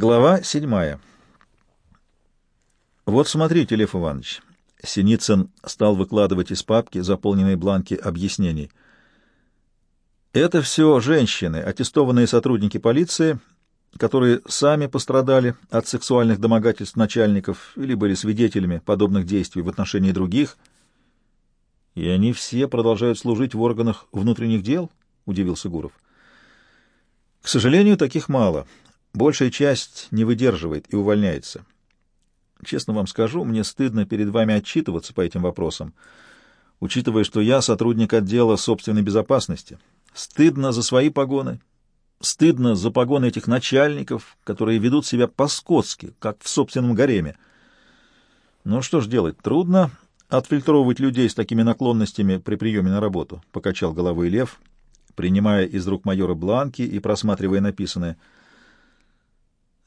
Глава седьмая. Вот смотрите, Лев Иванович. Синицын стал выкладывать из папки заполненные бланки объяснений. Это все женщины, аттестованные сотрудники полиции, которые сами пострадали от сексуальных домогательств начальников или были свидетелями подобных действий в отношении других. И они все продолжают служить в органах внутренних дел? — удивился Гуров. — К сожалению, таких мало. Большая часть не выдерживает и увольняется. Честно вам скажу, мне стыдно перед вами отчитываться по этим вопросам, учитывая, что я сотрудник отдела собственной безопасности. Стыдно за свои погоны, стыдно за погоны этих начальников, которые ведут себя по-скотски, как в собственном гареме. Ну что ж делать, трудно отфильтровывать людей с такими наклонностями при приеме на работу, — покачал головой Лев, принимая из рук майора бланки и просматривая написанное —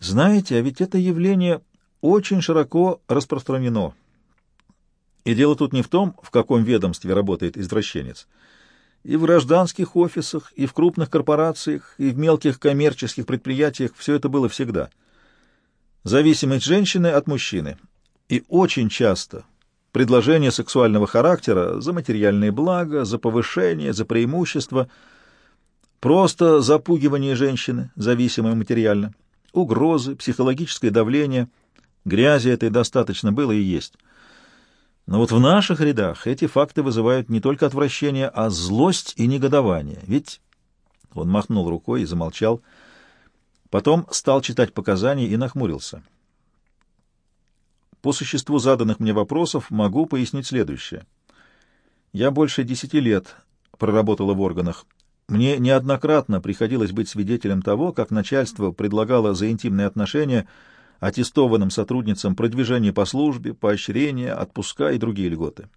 знаете, а ведь это явление очень широко распространено. И дело тут не в том, в каком ведомстве работает извращенец. И в гражданских офисах, и в крупных корпорациях, и в мелких коммерческих предприятиях все это было всегда. Зависимость женщины от мужчины. И очень часто предложения сексуального характера за материальные блага, за повышение, за преимущество, просто запугивание женщины, зависимой материально – угрозы, психологическое давление. Грязи этой достаточно было и есть. Но вот в наших рядах эти факты вызывают не только отвращение, а злость и негодование. Ведь он махнул рукой и замолчал. Потом стал читать показания и нахмурился. По существу заданных мне вопросов могу пояснить следующее. Я больше десяти лет проработала в органах. Мне неоднократно приходилось быть свидетелем того, как начальство предлагало за интимные отношения аттестованным сотрудницам продвижение по службе, поощрение, отпуска и другие льготы.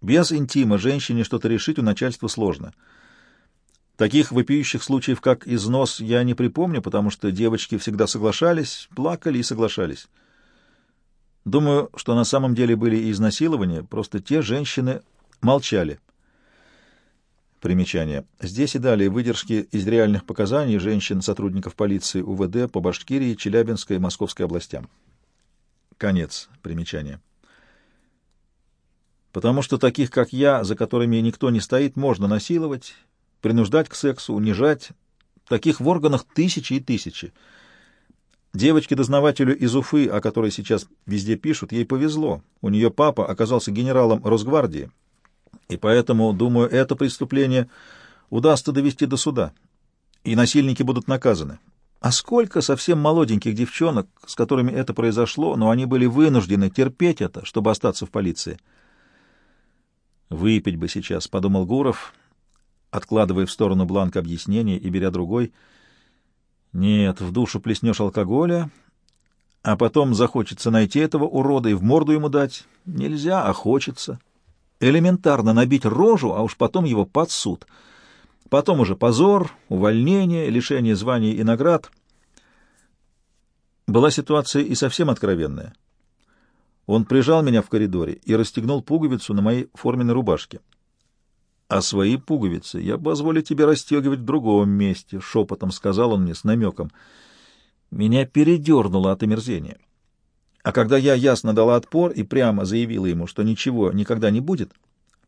Без интима женщине что-то решить у начальства сложно. Таких вопиющих случаев, как износ, я не припомню, потому что девочки всегда соглашались, плакали и соглашались. Думаю, что на самом деле были и изнасилования, просто те женщины молчали. Примечание. Здесь и далее выдержки из реальных показаний женщин-сотрудников полиции УВД по Башкирии, Челябинской и Московской областям. Конец примечания. Потому что таких, как я, за которыми никто не стоит, можно насиловать, принуждать к сексу, унижать. Таких в органах тысячи и тысячи. Девочке-дознавателю из Уфы, о которой сейчас везде пишут, ей повезло. У нее папа оказался генералом Росгвардии, и поэтому, думаю, это преступление удастся довести до суда, и насильники будут наказаны. А сколько совсем молоденьких девчонок, с которыми это произошло, но они были вынуждены терпеть это, чтобы остаться в полиции. «Выпить бы сейчас», — подумал Гуров, откладывая в сторону бланк объяснений и беря другой. «Нет, в душу плеснешь алкоголя, а потом захочется найти этого урода и в морду ему дать. Нельзя, а хочется». Элементарно набить рожу, а уж потом его под суд. Потом уже позор, увольнение, лишение званий и наград. Была ситуация и совсем откровенная. Он прижал меня в коридоре и расстегнул пуговицу на моей форменной рубашке. «А свои пуговицы я позволю тебе расстегивать в другом месте», — шепотом сказал он мне с намеком. Меня передернуло от омерзения. А когда я ясно дала отпор и прямо заявила ему, что ничего никогда не будет,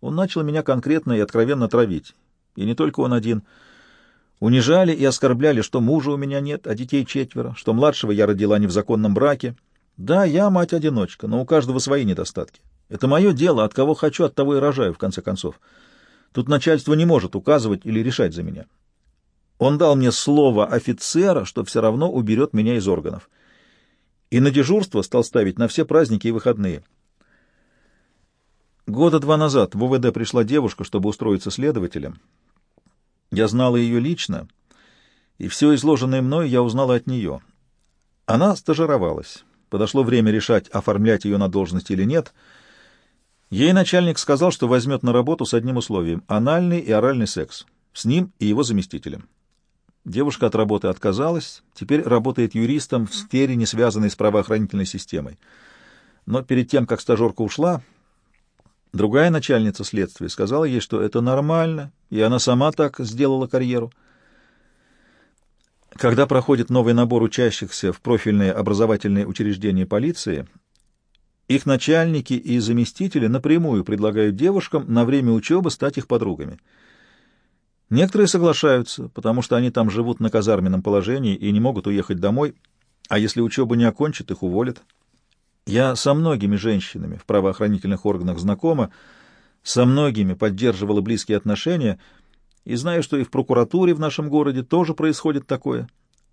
он начал меня конкретно и откровенно травить. И не только он один. Унижали и оскорбляли, что мужа у меня нет, а детей четверо, что младшего я родила не в законном браке. Да, я мать-одиночка, но у каждого свои недостатки. Это мое дело, от кого хочу, от того и рожаю, в конце концов. Тут начальство не может указывать или решать за меня. Он дал мне слово офицера, что все равно уберет меня из органов и на дежурство стал ставить на все праздники и выходные. Года два назад в УВД пришла девушка, чтобы устроиться следователем. Я знала ее лично, и все изложенное мной я узнала от нее. Она стажировалась. Подошло время решать, оформлять ее на должность или нет. Ей начальник сказал, что возьмет на работу с одним условием — анальный и оральный секс, с ним и его заместителем. Девушка от работы отказалась, теперь работает юристом в сфере, не связанной с правоохранительной системой. Но перед тем, как стажерка ушла, другая начальница следствия сказала ей, что это нормально, и она сама так сделала карьеру. Когда проходит новый набор учащихся в профильные образовательные учреждения полиции, их начальники и заместители напрямую предлагают девушкам на время учебы стать их подругами. Некоторые соглашаются, потому что они там живут на казарменном положении и не могут уехать домой, а если учебу не окончат, их уволят. Я со многими женщинами в правоохранительных органах знакома, со многими поддерживала близкие отношения и знаю, что и в прокуратуре в нашем городе тоже происходит такое.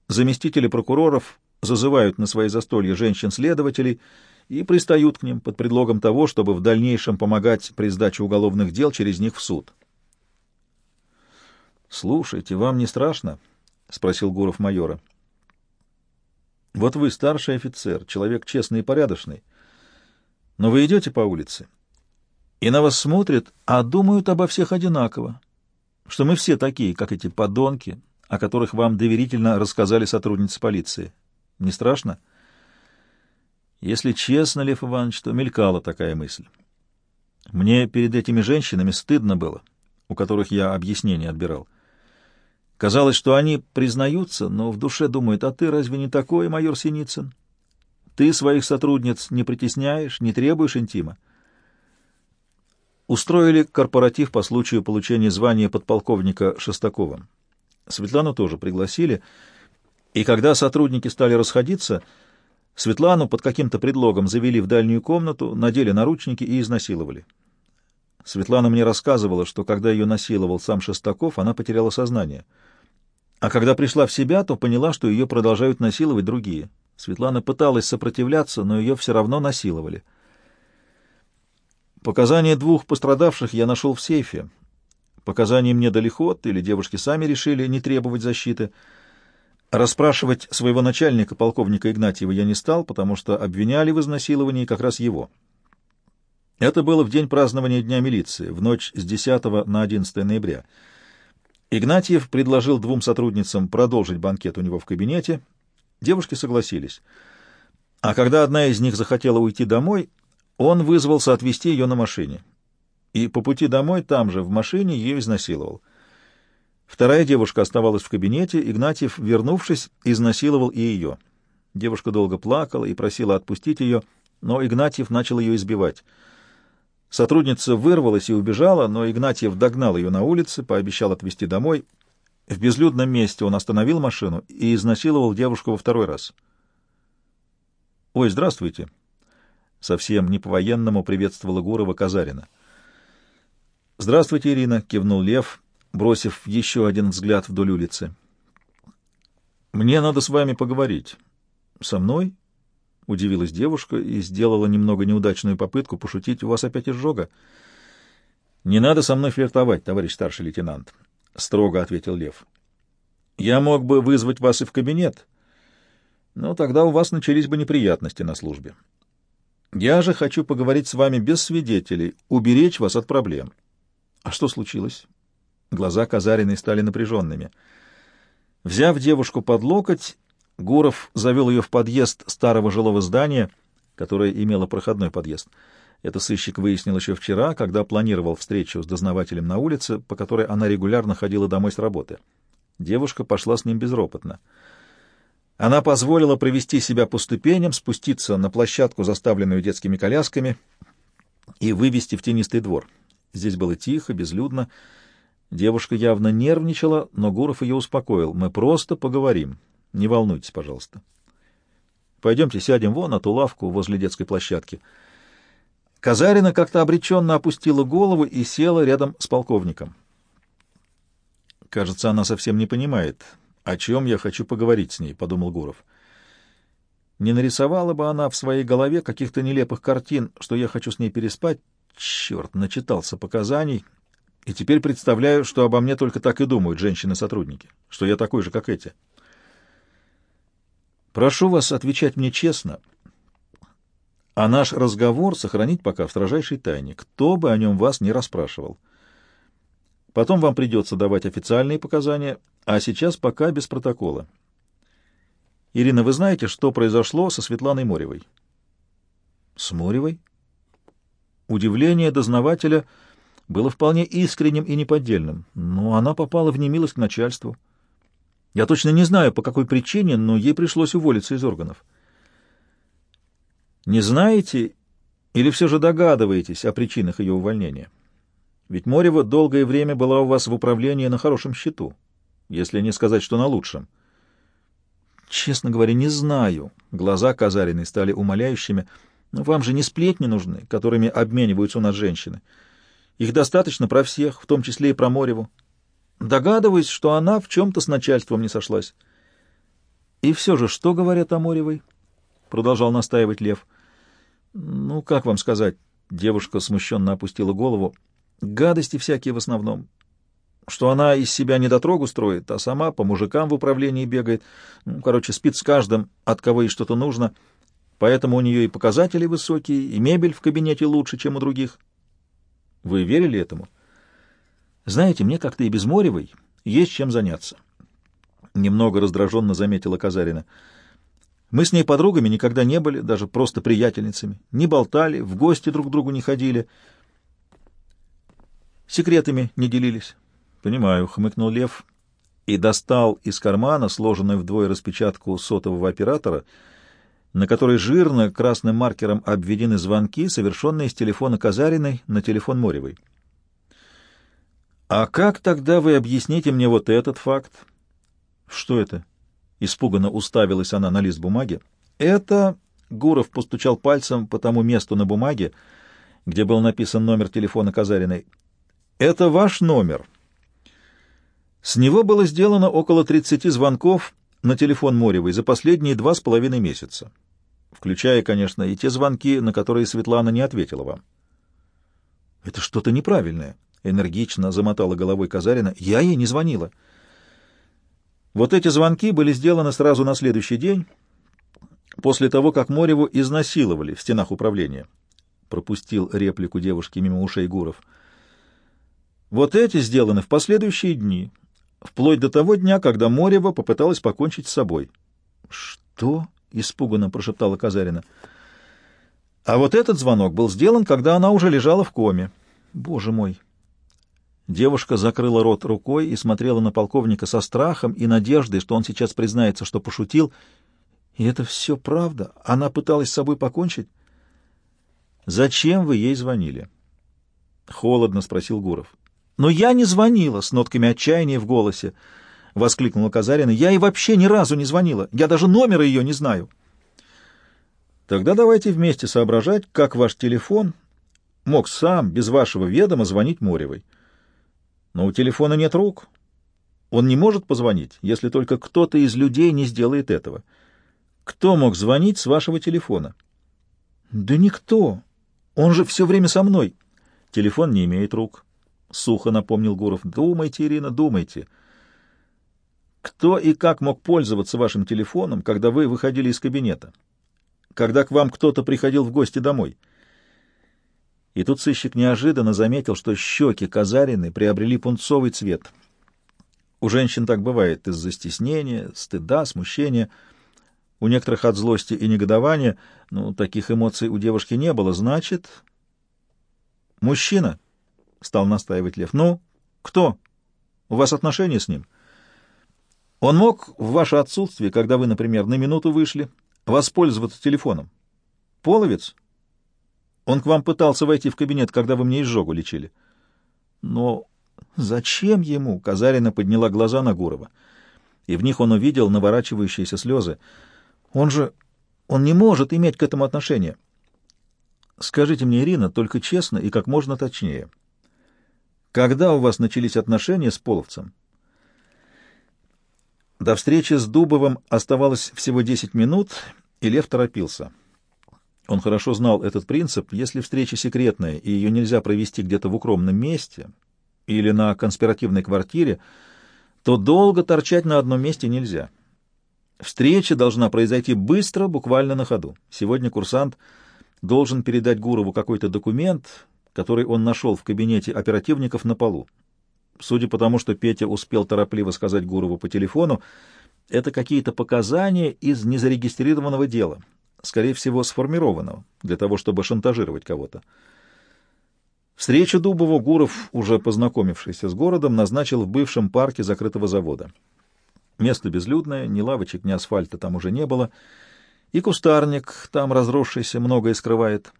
Заместители прокуроров зазывают на свои застолья женщин-следователей и пристают к ним под предлогом того, чтобы в дальнейшем помогать при сдаче уголовных дел через них в суд. «Слушайте, вам не страшно?» — спросил Гуров майора. «Вот вы старший офицер, человек честный и порядочный, но вы идете по улице, и на вас смотрят, а думают обо всех одинаково, что мы все такие, как эти подонки, о которых вам доверительно рассказали сотрудницы полиции. Не страшно?» Если честно, Лев Иванович, то мелькала такая мысль. Мне перед этими женщинами стыдно было, у которых я объяснение отбирал. Казалось, что они признаются, но в душе думают, а ты разве не такой, майор Синицын? Ты своих сотрудниц не притесняешь, не требуешь интима. Устроили корпоратив по случаю получения звания подполковника Шестакова. Светлану тоже пригласили, и когда сотрудники стали расходиться, Светлану под каким-то предлогом завели в дальнюю комнату, надели наручники и изнасиловали. Светлана мне рассказывала, что когда ее насиловал сам Шестаков, она потеряла сознание — а когда пришла в себя, то поняла, что ее продолжают насиловать другие. Светлана пыталась сопротивляться, но ее все равно насиловали. Показания двух пострадавших я нашел в сейфе. Показания мне дали ход, или девушки сами решили не требовать защиты. Расспрашивать своего начальника, полковника Игнатьева, я не стал, потому что обвиняли в изнасиловании как раз его. Это было в день празднования Дня милиции, в ночь с 10 на 11 ноября. Игнатьев предложил двум сотрудницам продолжить банкет у него в кабинете. Девушки согласились. А когда одна из них захотела уйти домой, он вызвался отвезти ее на машине. И по пути домой там же, в машине, ее изнасиловал. Вторая девушка оставалась в кабинете, Игнатьев, вернувшись, изнасиловал и ее. Девушка долго плакала и просила отпустить ее, но Игнатьев начал ее избивать — Сотрудница вырвалась и убежала, но Игнатьев догнал ее на улице, пообещал отвезти домой. В безлюдном месте он остановил машину и изнасиловал девушку во второй раз. «Ой, здравствуйте!» Совсем не по-военному приветствовала Гурова Казарина. «Здравствуйте, Ирина!» — кивнул Лев, бросив еще один взгляд вдоль улицы. «Мне надо с вами поговорить». «Со мной?» — удивилась девушка и сделала немного неудачную попытку пошутить. — У вас опять изжога? — Не надо со мной флиртовать, товарищ старший лейтенант, — строго ответил Лев. — Я мог бы вызвать вас и в кабинет, но тогда у вас начались бы неприятности на службе. Я же хочу поговорить с вами без свидетелей, уберечь вас от проблем. — А что случилось? Глаза Казариной стали напряженными. Взяв девушку под локоть, Гуров завел ее в подъезд старого жилого здания, которое имело проходной подъезд. Это сыщик выяснил еще вчера, когда планировал встречу с дознавателем на улице, по которой она регулярно ходила домой с работы. Девушка пошла с ним безропотно. Она позволила провести себя по ступеням, спуститься на площадку, заставленную детскими колясками, и вывести в тенистый двор. Здесь было тихо, безлюдно. Девушка явно нервничала, но Гуров ее успокоил. «Мы просто поговорим. Не волнуйтесь, пожалуйста. Пойдемте сядем вон на ту лавку возле детской площадки. Казарина как-то обреченно опустила голову и села рядом с полковником. Кажется, она совсем не понимает, о чем я хочу поговорить с ней, — подумал Гуров. Не нарисовала бы она в своей голове каких-то нелепых картин, что я хочу с ней переспать. Черт, начитался показаний, и теперь представляю, что обо мне только так и думают женщины-сотрудники, что я такой же, как эти. Прошу вас отвечать мне честно, а наш разговор сохранить пока в строжайшей тайне, кто бы о нем вас не расспрашивал. Потом вам придется давать официальные показания, а сейчас пока без протокола. Ирина, вы знаете, что произошло со Светланой Моревой? С Моревой? Удивление дознавателя было вполне искренним и неподдельным, но она попала в немилость к начальству. Я точно не знаю, по какой причине, но ей пришлось уволиться из органов. Не знаете или все же догадываетесь о причинах ее увольнения? Ведь Морева долгое время была у вас в управлении на хорошем счету, если не сказать, что на лучшем. Честно говоря, не знаю. Глаза Казариной стали умоляющими. Но вам же не сплетни нужны, которыми обмениваются у нас женщины. Их достаточно про всех, в том числе и про Мореву. Догадываюсь, что она в чем-то с начальством не сошлась. И все же, что говорят о Моревой? Продолжал настаивать Лев. Ну, как вам сказать? Девушка смущенно опустила голову. Гадости всякие в основном. Что она из себя недотрогу строит, а сама по мужикам в управлении бегает. Ну, короче, спит с каждым, от кого ей что-то нужно. Поэтому у нее и показатели высокие, и мебель в кабинете лучше, чем у других. Вы верили этому? Знаете, мне как-то и без Моревой есть чем заняться. Немного раздраженно заметила Казарина. Мы с ней подругами никогда не были, даже просто приятельницами. Не болтали, в гости друг к другу не ходили. Секретами не делились. Понимаю, хмыкнул Лев и достал из кармана сложенную вдвое распечатку сотового оператора, на которой жирно красным маркером обведены звонки, совершенные с телефона Казариной на телефон Моревой. «А как тогда вы объясните мне вот этот факт?» «Что это?» — испуганно уставилась она на лист бумаги. «Это...» — Гуров постучал пальцем по тому месту на бумаге, где был написан номер телефона Казариной. «Это ваш номер». С него было сделано около 30 звонков на телефон Моревой за последние два с половиной месяца, включая, конечно, и те звонки, на которые Светлана не ответила вам. «Это что-то неправильное», — энергично замотала головой Казарина. «Я ей не звонила». Вот эти звонки были сделаны сразу на следующий день, после того, как Мореву изнасиловали в стенах управления. Пропустил реплику девушки мимо ушей Гуров. Вот эти сделаны в последующие дни, вплоть до того дня, когда Морева попыталась покончить с собой. — Что? — испуганно прошептала Казарина. — А вот этот звонок был сделан, когда она уже лежала в коме. Боже мой! Девушка закрыла рот рукой и смотрела на полковника со страхом и надеждой, что он сейчас признается, что пошутил. И это все правда? Она пыталась с собой покончить? «Зачем вы ей звонили?» — холодно спросил Гуров. «Но я не звонила!» — с нотками отчаяния в голосе — воскликнула Казарина. «Я и вообще ни разу не звонила. Я даже номера ее не знаю». «Тогда давайте вместе соображать, как ваш телефон мог сам, без вашего ведома, звонить Моревой». Но у телефона нет рук. Он не может позвонить, если только кто-то из людей не сделает этого. Кто мог звонить с вашего телефона? Да никто. Он же все время со мной. Телефон не имеет рук. Сухо напомнил Гуров. Думайте, Ирина, думайте. Кто и как мог пользоваться вашим телефоном, когда вы выходили из кабинета? Когда к вам кто-то приходил в гости домой? И тут сыщик неожиданно заметил, что щеки Казарины приобрели пунцовый цвет. У женщин так бывает из-за стеснения, стыда, смущения, у некоторых от злости и негодования, но таких эмоций у девушки не было. Значит, мужчина, — стал настаивать Лев. Ну, кто? У вас отношения с ним? Он мог в ваше отсутствие, когда вы, например, на минуту вышли, воспользоваться телефоном. Половец? — он к вам пытался войти в кабинет, когда вы мне изжогу лечили. Но зачем ему? Казарина подняла глаза на Гурова, и в них он увидел наворачивающиеся слезы. Он же... он не может иметь к этому отношения. Скажите мне, Ирина, только честно и как можно точнее. Когда у вас начались отношения с Половцем? До встречи с Дубовым оставалось всего десять минут, и Лев торопился. Он хорошо знал этот принцип. Если встреча секретная, и ее нельзя провести где-то в укромном месте или на конспиративной квартире, то долго торчать на одном месте нельзя. Встреча должна произойти быстро, буквально на ходу. Сегодня курсант должен передать Гурову какой-то документ, который он нашел в кабинете оперативников на полу. Судя по тому, что Петя успел торопливо сказать Гурову по телефону, это какие-то показания из незарегистрированного дела — скорее всего, сформированного, для того, чтобы шантажировать кого-то. Встречу Дубову Гуров, уже познакомившийся с городом, назначил в бывшем парке закрытого завода. Место безлюдное, ни лавочек, ни асфальта там уже не было, и кустарник там разросшийся многое скрывает.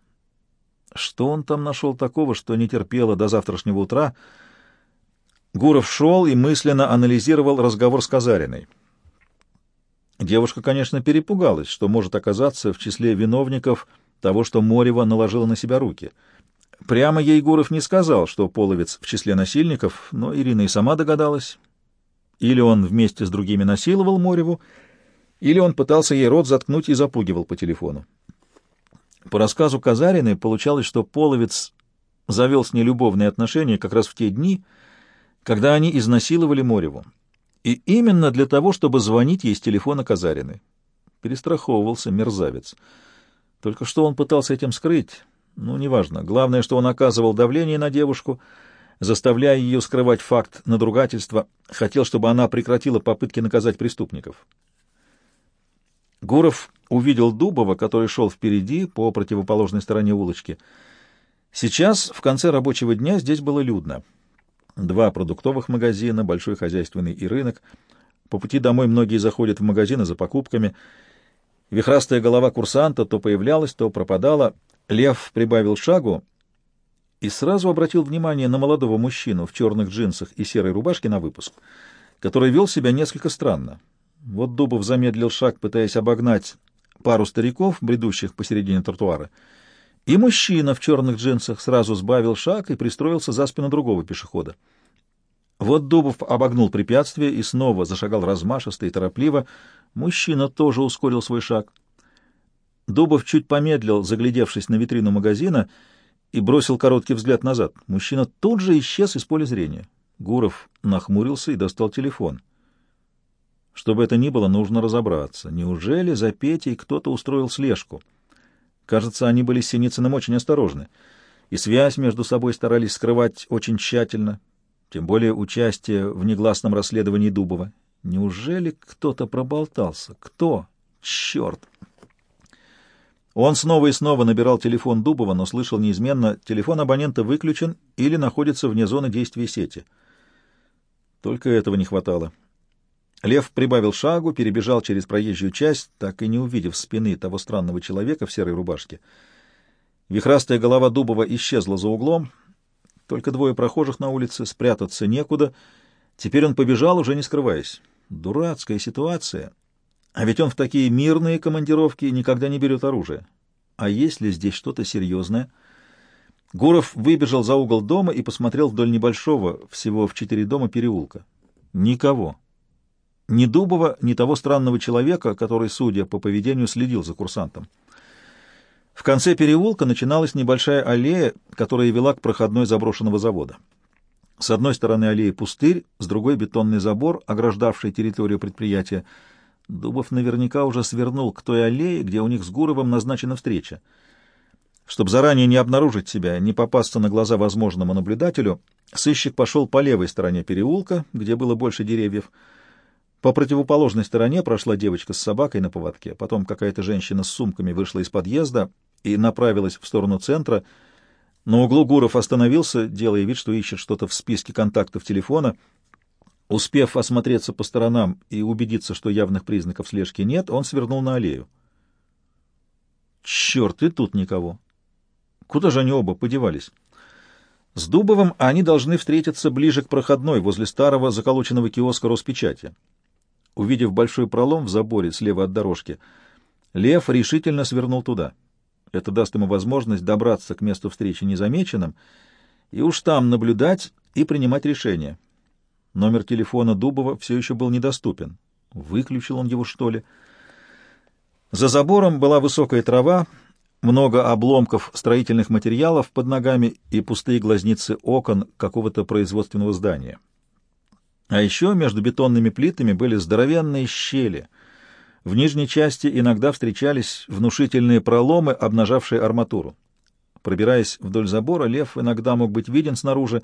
Что он там нашел такого, что не терпело до завтрашнего утра? Гуров шел и мысленно анализировал разговор с Казариной. Девушка, конечно, перепугалась, что может оказаться в числе виновников того, что Морева наложила на себя руки. Прямо ей Гуров не сказал, что Половец в числе насильников, но Ирина и сама догадалась. Или он вместе с другими насиловал Мореву, или он пытался ей рот заткнуть и запугивал по телефону. По рассказу Казарины получалось, что Половец завел с ней любовные отношения как раз в те дни, когда они изнасиловали Мореву. И именно для того, чтобы звонить ей с телефона Казарины. Перестраховывался мерзавец. Только что он пытался этим скрыть? Ну, неважно. Главное, что он оказывал давление на девушку, заставляя ее скрывать факт надругательства, хотел, чтобы она прекратила попытки наказать преступников. Гуров увидел Дубова, который шел впереди, по противоположной стороне улочки. Сейчас, в конце рабочего дня, здесь было людно два продуктовых магазина, большой хозяйственный и рынок. По пути домой многие заходят в магазины за покупками. Вихрастая голова курсанта то появлялась, то пропадала. Лев прибавил шагу и сразу обратил внимание на молодого мужчину в черных джинсах и серой рубашке на выпуск, который вел себя несколько странно. Вот Дубов замедлил шаг, пытаясь обогнать пару стариков, бредущих посередине тротуара, и мужчина в черных джинсах сразу сбавил шаг и пристроился за спину другого пешехода. Вот Дубов обогнул препятствие и снова зашагал размашисто и торопливо. Мужчина тоже ускорил свой шаг. Дубов чуть помедлил, заглядевшись на витрину магазина, и бросил короткий взгляд назад. Мужчина тут же исчез из поля зрения. Гуров нахмурился и достал телефон. Что бы это ни было, нужно разобраться. Неужели за Петей кто-то устроил слежку? Кажется, они были с Синицыным очень осторожны, и связь между собой старались скрывать очень тщательно, тем более участие в негласном расследовании Дубова. Неужели кто-то проболтался? Кто? Черт! Он снова и снова набирал телефон Дубова, но слышал неизменно, телефон абонента выключен или находится вне зоны действия сети. Только этого не хватало. Лев прибавил шагу, перебежал через проезжую часть, так и не увидев спины того странного человека в серой рубашке. Вихрастая голова Дубова исчезла за углом — только двое прохожих на улице, спрятаться некуда. Теперь он побежал, уже не скрываясь. Дурацкая ситуация. А ведь он в такие мирные командировки никогда не берет оружие. А есть ли здесь что-то серьезное? Гуров выбежал за угол дома и посмотрел вдоль небольшого, всего в четыре дома, переулка. Никого. Ни Дубова, ни того странного человека, который, судя по поведению, следил за курсантом. В конце переулка начиналась небольшая аллея, которая вела к проходной заброшенного завода. С одной стороны аллеи пустырь, с другой бетонный забор, ограждавший территорию предприятия. Дубов наверняка уже свернул к той аллее, где у них с Гуровым назначена встреча. Чтобы заранее не обнаружить себя, не попасться на глаза возможному наблюдателю, сыщик пошел по левой стороне переулка, где было больше деревьев. По противоположной стороне прошла девочка с собакой на поводке, потом какая-то женщина с сумками вышла из подъезда, и направилась в сторону центра. На углу Гуров остановился, делая вид, что ищет что-то в списке контактов телефона. Успев осмотреться по сторонам и убедиться, что явных признаков слежки нет, он свернул на аллею. Черт, и тут никого. Куда же они оба подевались? С Дубовым они должны встретиться ближе к проходной, возле старого заколоченного киоска Роспечати. Увидев большой пролом в заборе слева от дорожки, Лев решительно свернул туда — это даст ему возможность добраться к месту встречи незамеченным и уж там наблюдать и принимать решения. Номер телефона Дубова все еще был недоступен. Выключил он его, что ли? За забором была высокая трава, много обломков строительных материалов под ногами и пустые глазницы окон какого-то производственного здания. А еще между бетонными плитами были здоровенные щели — в нижней части иногда встречались внушительные проломы, обнажавшие арматуру. Пробираясь вдоль забора, лев иногда мог быть виден снаружи,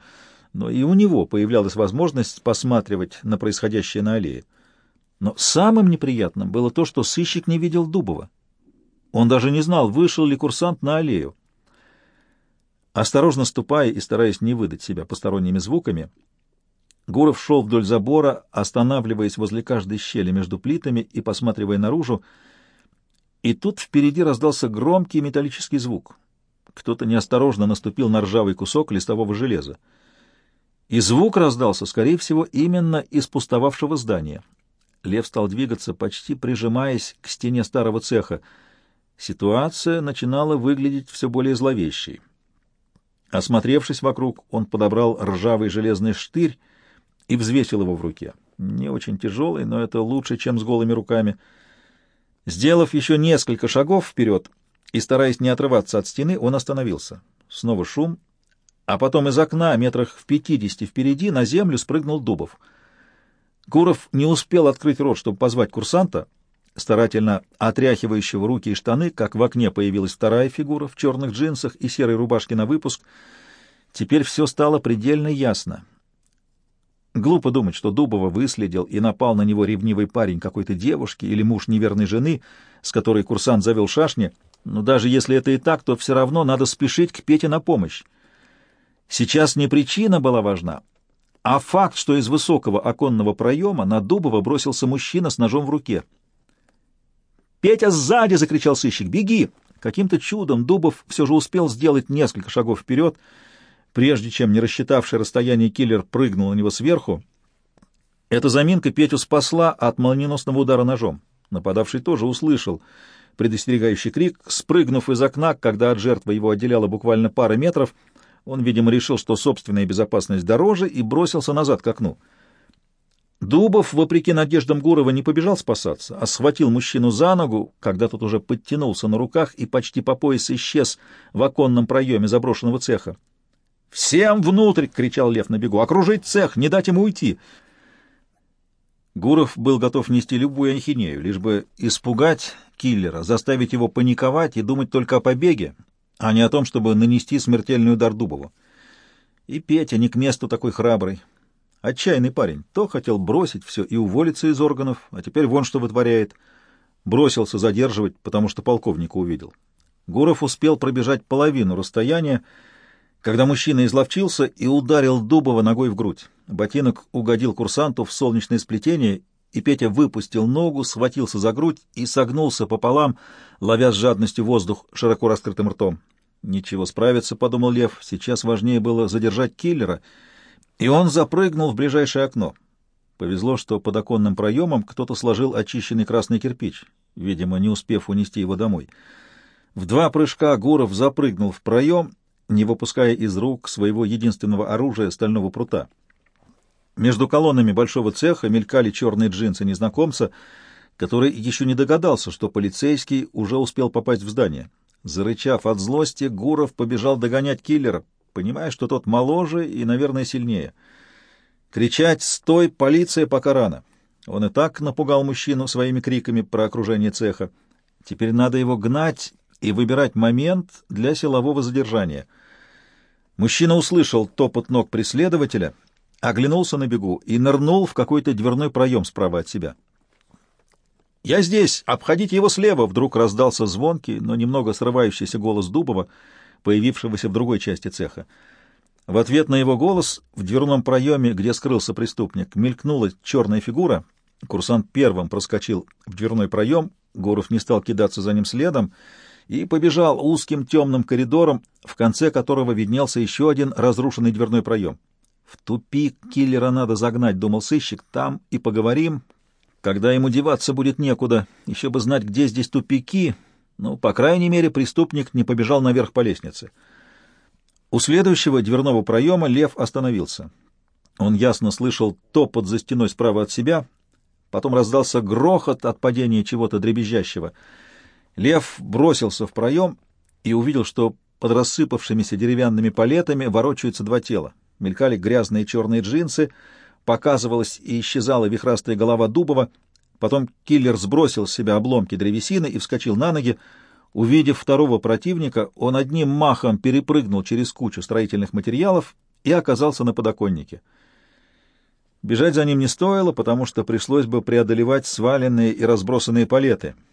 но и у него появлялась возможность посматривать на происходящее на аллее. Но самым неприятным было то, что сыщик не видел Дубова. Он даже не знал, вышел ли курсант на аллею. Осторожно ступая и стараясь не выдать себя посторонними звуками, Гуров шел вдоль забора, останавливаясь возле каждой щели между плитами и посматривая наружу, и тут впереди раздался громкий металлический звук. Кто-то неосторожно наступил на ржавый кусок листового железа. И звук раздался, скорее всего, именно из пустовавшего здания. Лев стал двигаться, почти прижимаясь к стене старого цеха. Ситуация начинала выглядеть все более зловещей. Осмотревшись вокруг, он подобрал ржавый железный штырь и взвесил его в руке. Не очень тяжелый, но это лучше, чем с голыми руками. Сделав еще несколько шагов вперед и стараясь не отрываться от стены, он остановился. Снова шум, а потом из окна метрах в пятидесяти впереди на землю спрыгнул Дубов. Гуров не успел открыть рот, чтобы позвать курсанта, старательно отряхивающего руки и штаны, как в окне появилась вторая фигура в черных джинсах и серой рубашке на выпуск. Теперь все стало предельно ясно. Глупо думать, что Дубова выследил и напал на него ревнивый парень какой-то девушки или муж неверной жены, с которой курсант завел шашни, но даже если это и так, то все равно надо спешить к Пете на помощь. Сейчас не причина была важна, а факт, что из высокого оконного проема на Дубова бросился мужчина с ножом в руке. «Петя сзади!» — закричал сыщик. «Беги!» Каким-то чудом Дубов все же успел сделать несколько шагов вперед — Прежде чем не рассчитавший расстояние киллер прыгнул на него сверху, эта заминка Петю спасла от молниеносного удара ножом. Нападавший тоже услышал предостерегающий крик. Спрыгнув из окна, когда от жертвы его отделяла буквально пара метров, он, видимо, решил, что собственная безопасность дороже, и бросился назад к окну. Дубов, вопреки надеждам Гурова, не побежал спасаться, а схватил мужчину за ногу, когда тот уже подтянулся на руках и почти по пояс исчез в оконном проеме заброшенного цеха. «Всем внутрь!» — кричал Лев на бегу. «Окружить цех! Не дать ему уйти!» Гуров был готов нести любую ахинею, лишь бы испугать киллера, заставить его паниковать и думать только о побеге, а не о том, чтобы нанести смертельный удар Дубову. И Петя не к месту такой храбрый. Отчаянный парень. То хотел бросить все и уволиться из органов, а теперь вон что вытворяет. Бросился задерживать, потому что полковника увидел. Гуров успел пробежать половину расстояния, когда мужчина изловчился и ударил Дубова ногой в грудь. Ботинок угодил курсанту в солнечное сплетение, и Петя выпустил ногу, схватился за грудь и согнулся пополам, ловя с жадностью воздух широко раскрытым ртом. «Ничего, справиться», — подумал Лев, — «сейчас важнее было задержать киллера». И он запрыгнул в ближайшее окно. Повезло, что под оконным проемом кто-то сложил очищенный красный кирпич, видимо, не успев унести его домой. В два прыжка Гуров запрыгнул в проем не выпуская из рук своего единственного оружия стального прута. Между колоннами большого цеха мелькали черные джинсы незнакомца, который еще не догадался, что полицейский уже успел попасть в здание. Зарычав от злости, Гуров побежал догонять киллера, понимая, что тот моложе и, наверное, сильнее. Кричать «Стой, полиция!» пока рано. Он и так напугал мужчину своими криками про окружение цеха. Теперь надо его гнать и выбирать момент для силового задержания. Мужчина услышал топот ног преследователя, оглянулся на бегу и нырнул в какой-то дверной проем справа от себя. «Я здесь! Обходите его слева!» Вдруг раздался звонкий, но немного срывающийся голос Дубова, появившегося в другой части цеха. В ответ на его голос в дверном проеме, где скрылся преступник, мелькнула черная фигура. Курсант первым проскочил в дверной проем, Гуров не стал кидаться за ним следом, и побежал узким темным коридором, в конце которого виднелся еще один разрушенный дверной проем. «В тупик киллера надо загнать», — думал сыщик, — «там и поговорим. Когда ему деваться будет некуда, еще бы знать, где здесь тупики. Ну, по крайней мере, преступник не побежал наверх по лестнице». У следующего дверного проема лев остановился. Он ясно слышал топот за стеной справа от себя, потом раздался грохот от падения чего-то дребезжащего — Лев бросился в проем и увидел, что под рассыпавшимися деревянными палетами ворочаются два тела. Мелькали грязные черные джинсы, показывалась и исчезала вихрастая голова Дубова. Потом киллер сбросил с себя обломки древесины и вскочил на ноги. Увидев второго противника, он одним махом перепрыгнул через кучу строительных материалов и оказался на подоконнике. Бежать за ним не стоило, потому что пришлось бы преодолевать сваленные и разбросанные палеты —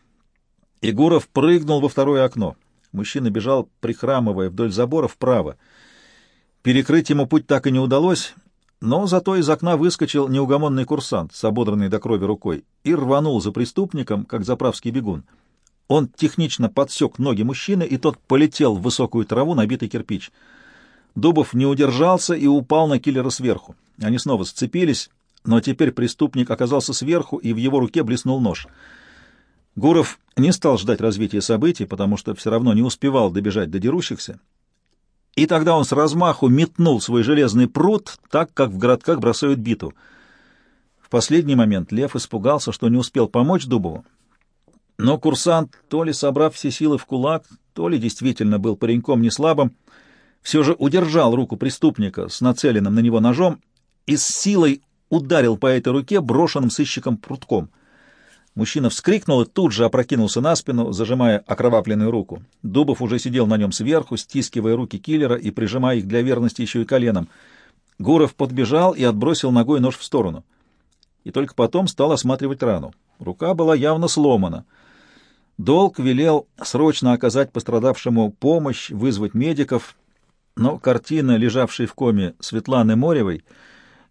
Егоров прыгнул во второе окно. Мужчина бежал, прихрамывая вдоль забора вправо. Перекрыть ему путь так и не удалось. но зато из окна выскочил неугомонный курсант с ободранной до крови рукой и рванул за преступником, как заправский бегун. Он технично подсек ноги мужчины, и тот полетел в высокую траву, набитый кирпич. Дубов не удержался и упал на киллера сверху. Они снова сцепились, но теперь преступник оказался сверху, и в его руке блеснул нож. Гуров не стал ждать развития событий, потому что все равно не успевал добежать до дерущихся, и тогда он с размаху метнул свой железный пруд, так как в городках бросают биту. В последний момент Лев испугался, что не успел помочь Дубову, но курсант, то ли собрав все силы в кулак, то ли действительно был пареньком не слабым, все же удержал руку преступника с нацеленным на него ножом и с силой ударил по этой руке брошенным сыщиком прутком — Мужчина вскрикнул и тут же опрокинулся на спину, зажимая окровавленную руку. Дубов уже сидел на нем сверху, стискивая руки киллера и прижимая их для верности еще и коленом. Гуров подбежал и отбросил ногой нож в сторону. И только потом стал осматривать рану. Рука была явно сломана. Долг велел срочно оказать пострадавшему помощь, вызвать медиков, но картина, лежавшей в коме Светланы Моревой,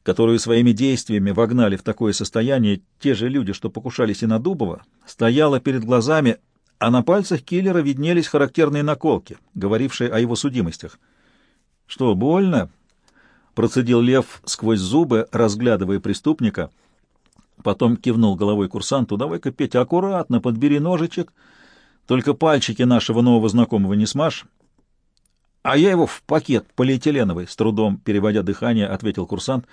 которую своими действиями вогнали в такое состояние те же люди, что покушались и на Дубова, стояла перед глазами, а на пальцах киллера виднелись характерные наколки, говорившие о его судимостях. «Что, больно?» — процедил Лев сквозь зубы, разглядывая преступника. Потом кивнул головой курсанту. «Давай-ка, Петя, аккуратно подбери ножичек. Только пальчики нашего нового знакомого не смажь. А я его в пакет полиэтиленовый, с трудом переводя дыхание, ответил курсант.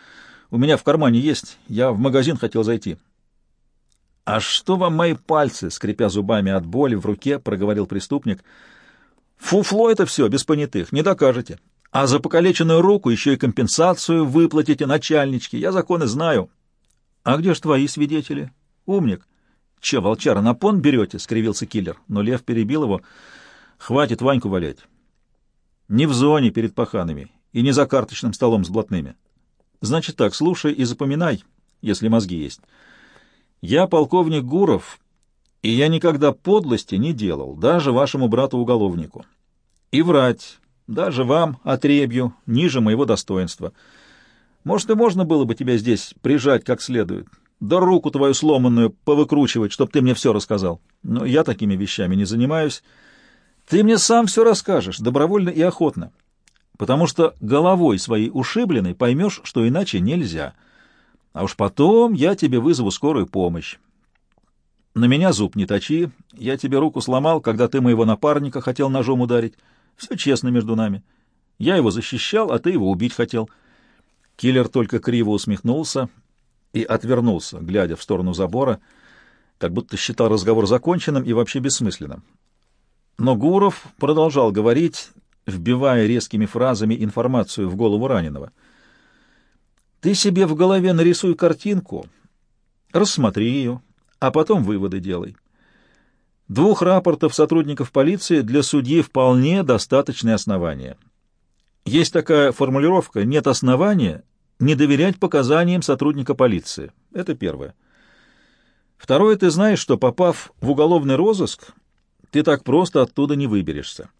У меня в кармане есть, я в магазин хотел зайти. А что вам мои пальцы, скрипя зубами от боли в руке, проговорил преступник. Фуфло это все, без понятых, не докажете. А за покалеченную руку еще и компенсацию выплатите начальнички, я законы знаю. А где ж твои свидетели? Умник. Че, волчара, на пон берете? — скривился киллер, но Лев перебил его. Хватит Ваньку валять. Не в зоне перед паханами и не за карточным столом с блатными. Значит так, слушай и запоминай, если мозги есть. Я полковник Гуров, и я никогда подлости не делал, даже вашему брату-уголовнику. И врать, даже вам, отребью, ниже моего достоинства. Может, и можно было бы тебя здесь прижать как следует, да руку твою сломанную повыкручивать, чтоб ты мне все рассказал. Но я такими вещами не занимаюсь, ты мне сам все расскажешь, добровольно и охотно, потому что головой своей ушибленной поймешь, что иначе нельзя. А уж потом я тебе вызову скорую помощь. На меня зуб не точи, я тебе руку сломал, когда ты моего напарника хотел ножом ударить. Все честно между нами. Я его защищал, а ты его убить хотел. Киллер только криво усмехнулся и отвернулся, глядя в сторону забора, как будто считал разговор законченным и вообще бессмысленным. Но Гуров продолжал говорить, вбивая резкими фразами информацию в голову раненого. «Ты себе в голове нарисуй картинку, рассмотри ее, а потом выводы делай. Двух рапортов сотрудников полиции для судьи вполне достаточное основание. Есть такая формулировка «нет основания не доверять показаниям сотрудника полиции». Это первое. Второе, ты знаешь, что, попав в уголовный розыск, ты так просто оттуда не выберешься.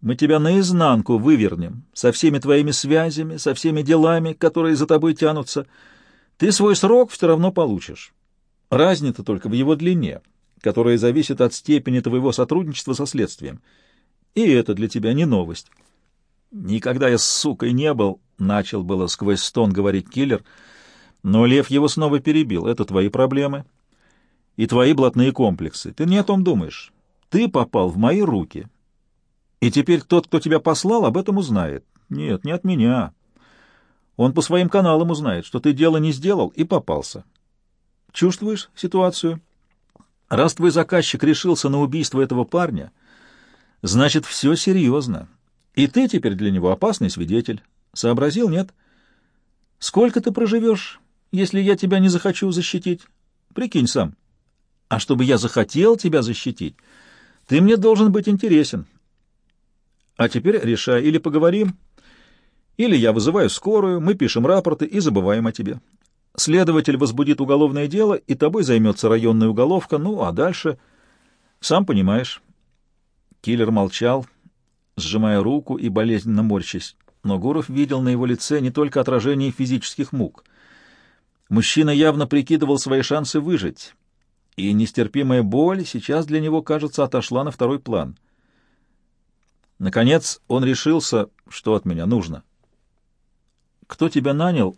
Мы тебя наизнанку вывернем, со всеми твоими связями, со всеми делами, которые за тобой тянутся. Ты свой срок все равно получишь. Разница только в его длине, которая зависит от степени твоего сотрудничества со следствием. И это для тебя не новость. Никогда я с сукой не был, — начал было сквозь стон говорить киллер, но Лев его снова перебил. Это твои проблемы и твои блатные комплексы. Ты не о том думаешь. Ты попал в мои руки. И теперь тот, кто тебя послал, об этом узнает. Нет, не от меня. Он по своим каналам узнает, что ты дело не сделал и попался. Чувствуешь ситуацию? Раз твой заказчик решился на убийство этого парня, значит, все серьезно. И ты теперь для него опасный свидетель. Сообразил, нет? Сколько ты проживешь, если я тебя не захочу защитить? Прикинь сам. А чтобы я захотел тебя защитить, ты мне должен быть интересен. А теперь решай, или поговорим, или я вызываю скорую, мы пишем рапорты и забываем о тебе. Следователь возбудит уголовное дело, и тобой займется районная уголовка, ну, а дальше... Сам понимаешь. Киллер молчал, сжимая руку и болезненно морщась. но Гуров видел на его лице не только отражение физических мук. Мужчина явно прикидывал свои шансы выжить, и нестерпимая боль сейчас для него, кажется, отошла на второй план. Наконец он решился, что от меня нужно. «Кто тебя нанял?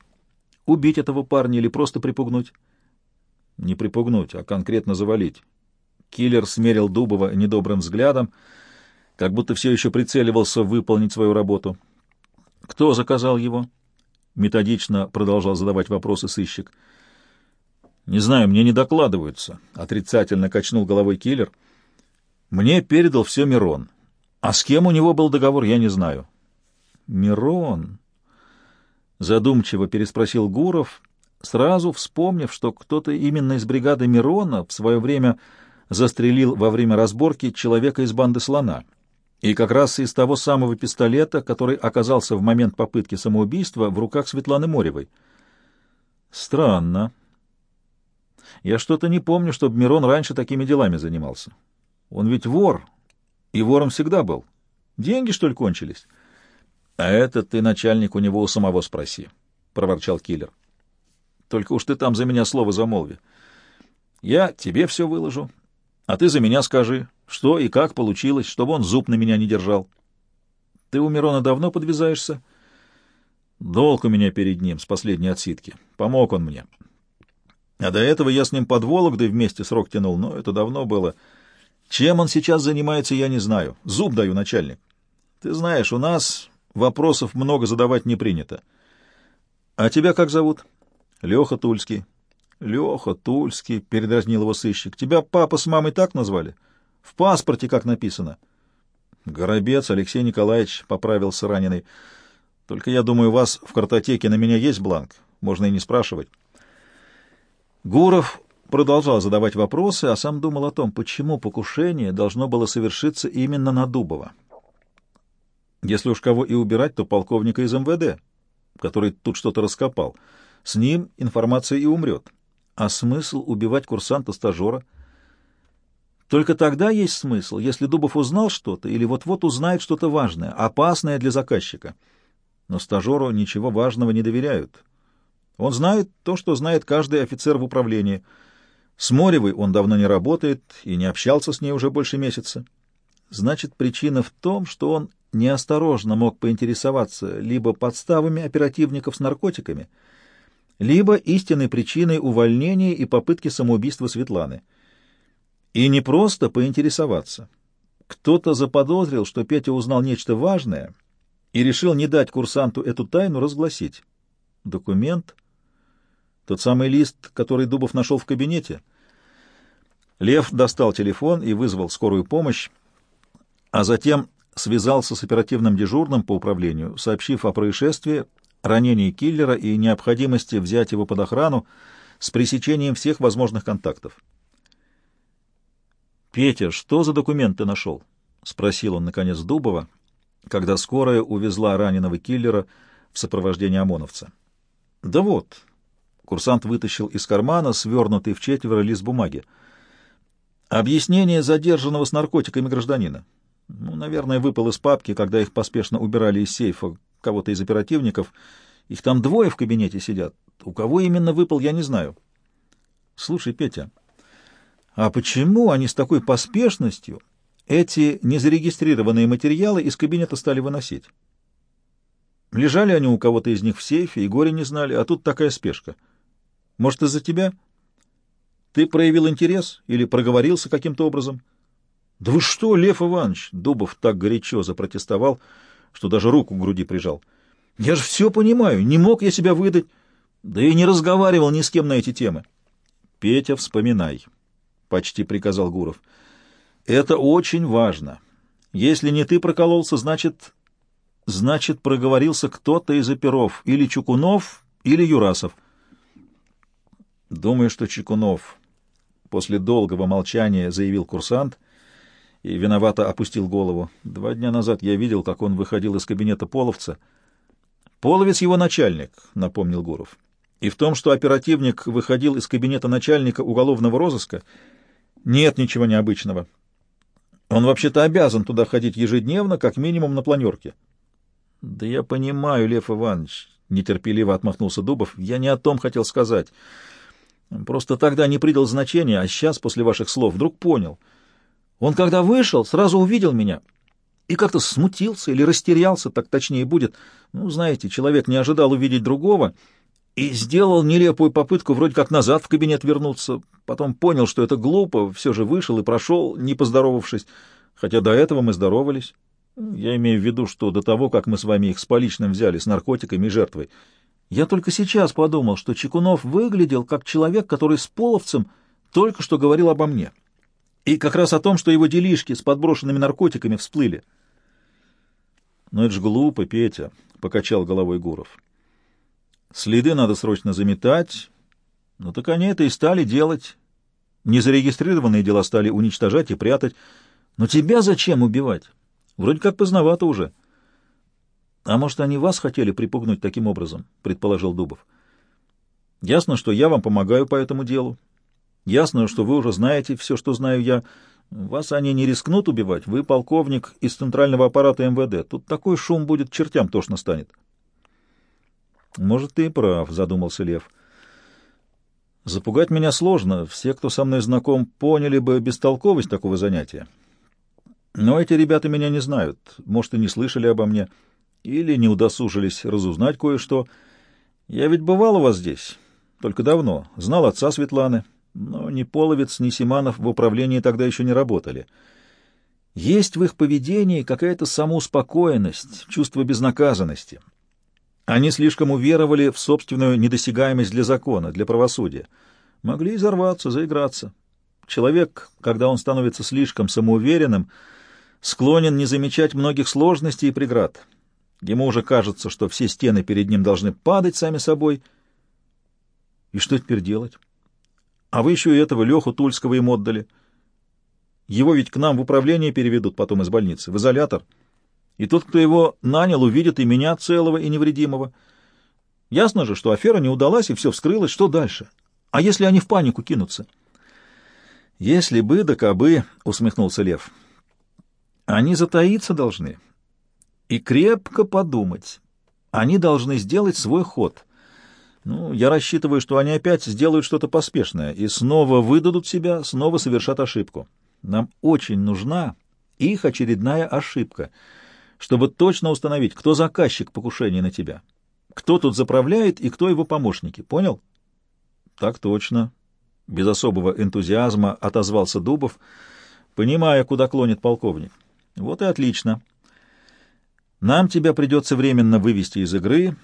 Убить этого парня или просто припугнуть?» «Не припугнуть, а конкретно завалить». Киллер смерил Дубова недобрым взглядом, как будто все еще прицеливался выполнить свою работу. «Кто заказал его?» Методично продолжал задавать вопросы сыщик. «Не знаю, мне не докладываются», — отрицательно качнул головой киллер. «Мне передал все Мирон. А с кем у него был договор, я не знаю». «Мирон?» — задумчиво переспросил Гуров, сразу вспомнив, что кто-то именно из бригады Мирона в свое время застрелил во время разборки человека из банды «Слона». И как раз из того самого пистолета, который оказался в момент попытки самоубийства в руках Светланы Моревой. Странно. Я что-то не помню, чтобы Мирон раньше такими делами занимался. Он ведь вор, и вором всегда был. Деньги, что ли, кончились? А это ты, начальник, у него у самого спроси, — проворчал киллер. Только уж ты там за меня слово замолви. Я тебе все выложу, а ты за меня скажи, что и как получилось, чтобы он зуб на меня не держал. Ты у Мирона давно подвязаешься? Долг у меня перед ним с последней отсидки. Помог он мне. А до этого я с ним под Вологдой вместе срок тянул, но это давно было. Чем он сейчас занимается, я не знаю. Зуб даю, начальник. Ты знаешь, у нас вопросов много задавать не принято. А тебя как зовут? Леха Тульский. Леха Тульский, передразнил его сыщик. Тебя папа с мамой так назвали? — в паспорте как написано. Горобец Алексей Николаевич поправился раненый. Только я думаю, у вас в картотеке на меня есть бланк. Можно и не спрашивать. Гуров продолжал задавать вопросы, а сам думал о том, почему покушение должно было совершиться именно на Дубова. Если уж кого и убирать, то полковника из МВД, который тут что-то раскопал. С ним информация и умрет. А смысл убивать курсанта-стажера — только тогда есть смысл, если Дубов узнал что-то или вот-вот узнает что-то важное, опасное для заказчика. Но стажеру ничего важного не доверяют. Он знает то, что знает каждый офицер в управлении. С Моревой он давно не работает и не общался с ней уже больше месяца. Значит, причина в том, что он неосторожно мог поинтересоваться либо подставами оперативников с наркотиками, либо истинной причиной увольнения и попытки самоубийства Светланы — и не просто поинтересоваться. Кто-то заподозрил, что Петя узнал нечто важное и решил не дать курсанту эту тайну разгласить. Документ? Тот самый лист, который Дубов нашел в кабинете? Лев достал телефон и вызвал скорую помощь, а затем связался с оперативным дежурным по управлению, сообщив о происшествии, ранении киллера и необходимости взять его под охрану с пресечением всех возможных контактов. «Петя, что за документы нашел?» — спросил он, наконец, Дубова, когда скорая увезла раненого киллера в сопровождении ОМОНовца. «Да вот». Курсант вытащил из кармана свернутый в четверо лист бумаги. «Объяснение задержанного с наркотиками гражданина. Ну, наверное, выпал из папки, когда их поспешно убирали из сейфа кого-то из оперативников. Их там двое в кабинете сидят. У кого именно выпал, я не знаю». «Слушай, Петя...» А почему они с такой поспешностью эти незарегистрированные материалы из кабинета стали выносить? Лежали они у кого-то из них в сейфе и горе не знали, а тут такая спешка. Может, из-за тебя? Ты проявил интерес или проговорился каким-то образом? Да вы что, Лев Иванович? Дубов так горячо запротестовал, что даже руку к груди прижал. Я же все понимаю, не мог я себя выдать, да и не разговаривал ни с кем на эти темы. Петя, вспоминай почти приказал Гуров. Это очень важно. Если не ты прокололся, значит... Значит, проговорился кто-то из оперов, или Чукунов, или Юрасов. Думаю, что Чукунов. После долгого молчания заявил курсант и виновато опустил голову. Два дня назад я видел, как он выходил из кабинета половца. Половец его начальник, напомнил Гуров. И в том, что оперативник выходил из кабинета начальника уголовного розыска, нет ничего необычного. Он вообще-то обязан туда ходить ежедневно, как минимум на планерке. Да я понимаю, Лев Иванович, — нетерпеливо отмахнулся Дубов, — я не о том хотел сказать. Просто тогда не придал значения, а сейчас, после ваших слов, вдруг понял. Он, когда вышел, сразу увидел меня и как-то смутился или растерялся, так точнее будет. Ну, знаете, человек не ожидал увидеть другого и сделал нелепую попытку вроде как назад в кабинет вернуться. Потом понял, что это глупо, все же вышел и прошел, не поздоровавшись, хотя до этого мы здоровались. Я имею в виду, что до того, как мы с вами их с поличным взяли, с наркотиками и жертвой, я только сейчас подумал, что Чекунов выглядел как человек, который с Половцем только что говорил обо мне. И как раз о том, что его делишки с подброшенными наркотиками всплыли. «Но это ж глупо, Петя», — покачал головой Гуров. «Следы надо срочно заметать. Ну так они это и стали делать. Незарегистрированные дела стали уничтожать и прятать. Но тебя зачем убивать? Вроде как поздновато уже». А может, они вас хотели припугнуть таким образом, предположил Дубов. Ясно, что я вам помогаю по этому делу. Ясно, что вы уже знаете все, что знаю я. Вас они не рискнут убивать. Вы полковник из центрального аппарата МВД. Тут такой шум будет, чертям тошно станет. Может, ты и прав, задумался Лев. Запугать меня сложно. Все, кто со мной знаком, поняли бы бестолковость такого занятия. Но эти ребята меня не знают. Может, и не слышали обо мне или не удосужились разузнать кое-что. Я ведь бывал у вас здесь, только давно, знал отца Светланы, но ни Половец, ни Симанов в управлении тогда еще не работали. Есть в их поведении какая-то самоуспокоенность, чувство безнаказанности. Они слишком уверовали в собственную недосягаемость для закона, для правосудия. Могли изорваться, заиграться. Человек, когда он становится слишком самоуверенным, склонен не замечать многих сложностей и преград. Ему уже кажется, что все стены перед ним должны падать сами собой. И что теперь делать? А вы еще и этого Леху Тульского им отдали. Его ведь к нам в управление переведут потом из больницы, в изолятор. И тот, кто его нанял, увидит и меня целого и невредимого. Ясно же, что афера не удалась, и все вскрылось. Что дальше? А если они в панику кинутся? Если бы да кабы, — усмехнулся Лев, — они затаиться должны и крепко подумать. Они должны сделать свой ход. Ну, я рассчитываю, что они опять сделают что-то поспешное и снова выдадут себя, снова совершат ошибку. Нам очень нужна их очередная ошибка, чтобы точно установить, кто заказчик покушения на тебя, кто тут заправляет и кто его помощники. Понял? Так точно. Без особого энтузиазма отозвался Дубов, понимая, куда клонит полковник. Вот и отлично. Нам тебя придется временно вывести из игры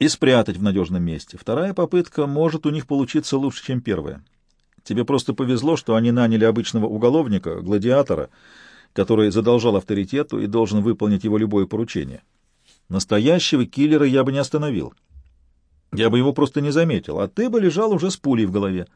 и спрятать в надежном месте. Вторая попытка может у них получиться лучше, чем первая. Тебе просто повезло, что они наняли обычного уголовника, гладиатора, который задолжал авторитету и должен выполнить его любое поручение. Настоящего киллера я бы не остановил. Я бы его просто не заметил, а ты бы лежал уже с пулей в голове.